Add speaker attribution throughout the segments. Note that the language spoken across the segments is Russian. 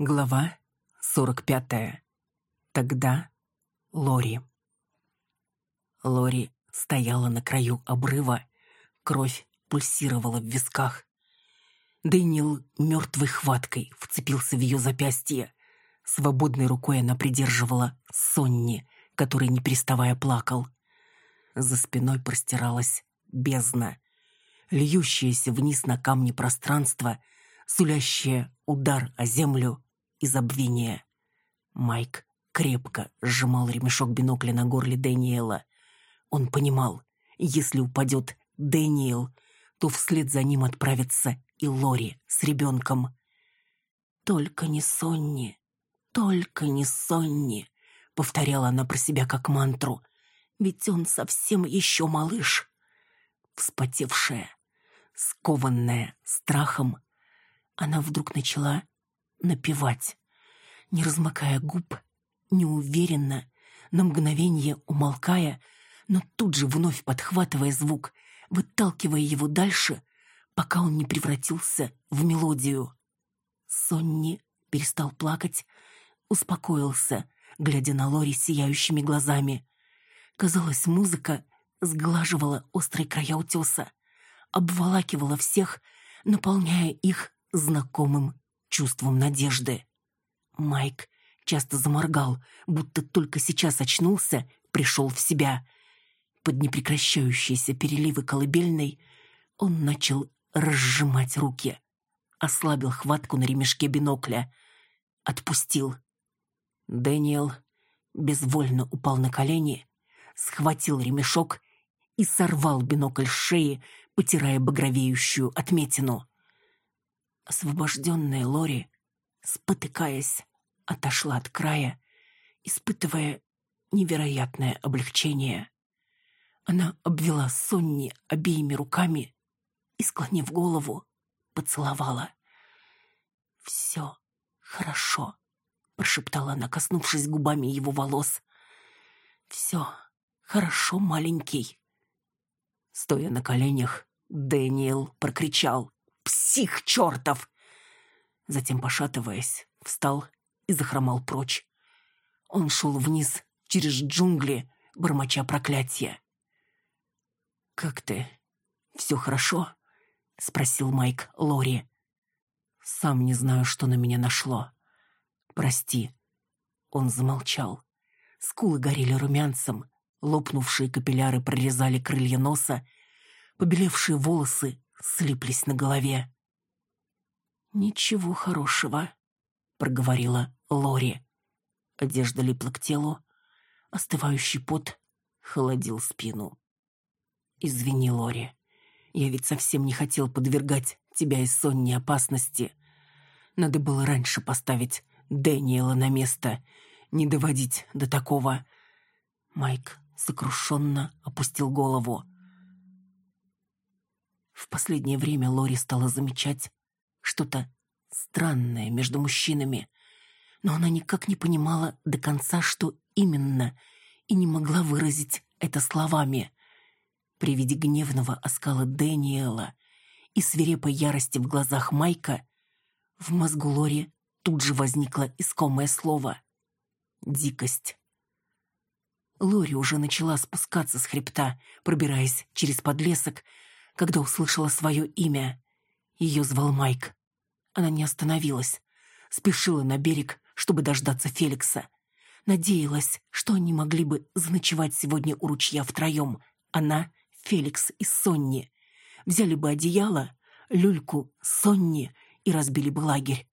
Speaker 1: Глава 45. Тогда Лори. Лори стояла на краю обрыва, кровь пульсировала в висках. Дэниел мертвой хваткой вцепился в ее запястье. Свободной рукой она придерживала Сонни, который, не переставая, плакал. За спиной простиралась бездна, льющаяся вниз на камни пространство, сулящее удар о землю и забвение. Майк крепко сжимал ремешок бинокля на горле Дэниела. Он понимал, если упадет Дэниел, то вслед за ним отправится и Лори с ребенком. «Только не Сонни, только не Сонни», — повторяла она про себя как мантру, «ведь он совсем еще малыш». Вспотевшая, скованная страхом, она вдруг начала напевать, не размыкая губ, неуверенно, на мгновение умолкая, но тут же вновь подхватывая звук, выталкивая его дальше, пока он не превратился в мелодию. Сонни перестал плакать, успокоился, глядя на Лори сияющими глазами. Казалось, музыка сглаживала острые края утеса, обволакивала всех, наполняя их знакомым чувством надежды. Майк часто заморгал, будто только сейчас очнулся, пришел в себя. Под непрекращающиеся переливы колыбельной он начал разжимать руки. Ослабил хватку на ремешке бинокля. Отпустил. Дэниел безвольно упал на колени, схватил ремешок и сорвал бинокль с шеи, потирая багровеющую отметину. Освобожденная Лори, спотыкаясь, отошла от края, испытывая невероятное облегчение. Она обвела Сонни обеими руками и, склонив голову, поцеловала. «Все хорошо», — прошептала она, коснувшись губами его волос. «Все хорошо, маленький». Стоя на коленях, Дэниел прокричал псих чертов!» Затем, пошатываясь, встал и захромал прочь. Он шел вниз через джунгли, бормоча проклятия. «Как ты? Все хорошо?» — спросил Майк Лори. «Сам не знаю, что на меня нашло. Прости». Он замолчал. Скулы горели румянцем, лопнувшие капилляры прорезали крылья носа, побелевшие волосы слиплись на голове. «Ничего хорошего», — проговорила Лори. Одежда липла к телу, остывающий пот холодил спину. «Извини, Лори, я ведь совсем не хотел подвергать тебя и Сонни опасности. Надо было раньше поставить Дэниела на место, не доводить до такого». Майк сокрушенно опустил голову. В последнее время Лори стала замечать что-то странное между мужчинами, но она никак не понимала до конца, что именно, и не могла выразить это словами. При виде гневного оскала Дэниела и свирепой ярости в глазах Майка в мозгу Лори тут же возникло искомое слово — дикость. Лори уже начала спускаться с хребта, пробираясь через подлесок, когда услышала свое имя. Ее звал Майк. Она не остановилась. Спешила на берег, чтобы дождаться Феликса. Надеялась, что они могли бы заночевать сегодня у ручья втроем. Она, Феликс и Сонни. Взяли бы одеяло, люльку, Сонни и разбили бы лагерь.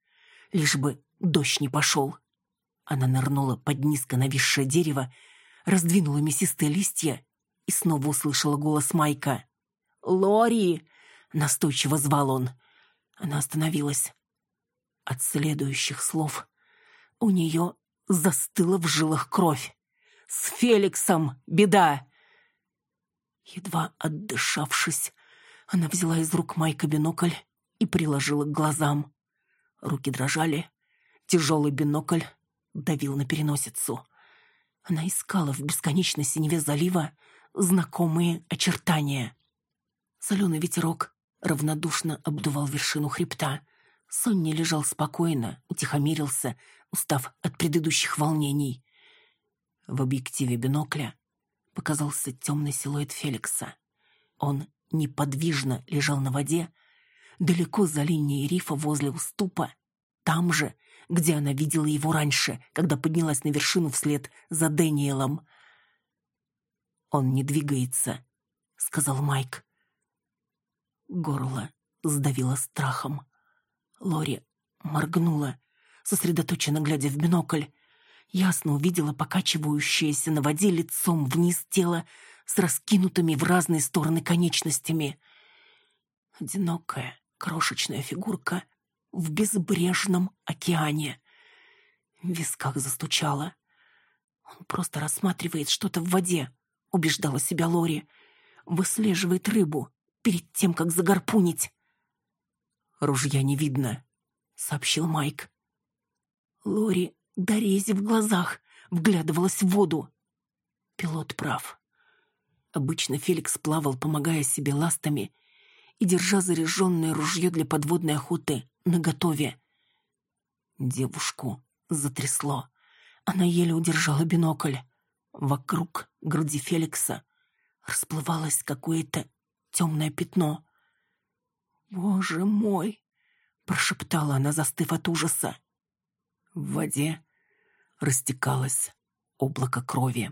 Speaker 1: Лишь бы дождь не пошел. Она нырнула под низко нависшее дерево, раздвинула мясистые листья и снова услышала голос Майка. «Лори!» — настойчиво звал он. Она остановилась. От следующих слов у нее застыла в жилах кровь. «С Феликсом беда!» Едва отдышавшись, она взяла из рук Майка бинокль и приложила к глазам. Руки дрожали, тяжелый бинокль давил на переносицу. Она искала в бесконечной синеве залива знакомые очертания. Соленый ветерок равнодушно обдувал вершину хребта. Сонни лежал спокойно, утихомирился, устав от предыдущих волнений. В объективе бинокля показался темный силуэт Феликса. Он неподвижно лежал на воде, далеко за линией рифа возле уступа, там же, где она видела его раньше, когда поднялась на вершину вслед за Дэниелом. «Он не двигается», — сказал Майк. Горло сдавило страхом. Лори моргнула, сосредоточенно глядя в бинокль. Ясно увидела покачивающееся на воде лицом вниз тело с раскинутыми в разные стороны конечностями. Одинокая, крошечная фигурка в безбрежном океане. В висках застучало. Он просто рассматривает что-то в воде, убеждала себя Лори. Выслеживает рыбу перед тем, как загорпунить. «Ружья не видно», — сообщил Майк. Лори, дорези в глазах, вглядывалась в воду. Пилот прав. Обычно Феликс плавал, помогая себе ластами и держа заряженное ружье для подводной охоты наготове. Девушку затрясло. Она еле удержала бинокль. Вокруг груди Феликса расплывалось какое-то темное пятно. «Боже мой!» — прошептала она, застыв от ужаса. В воде растекалось облако крови.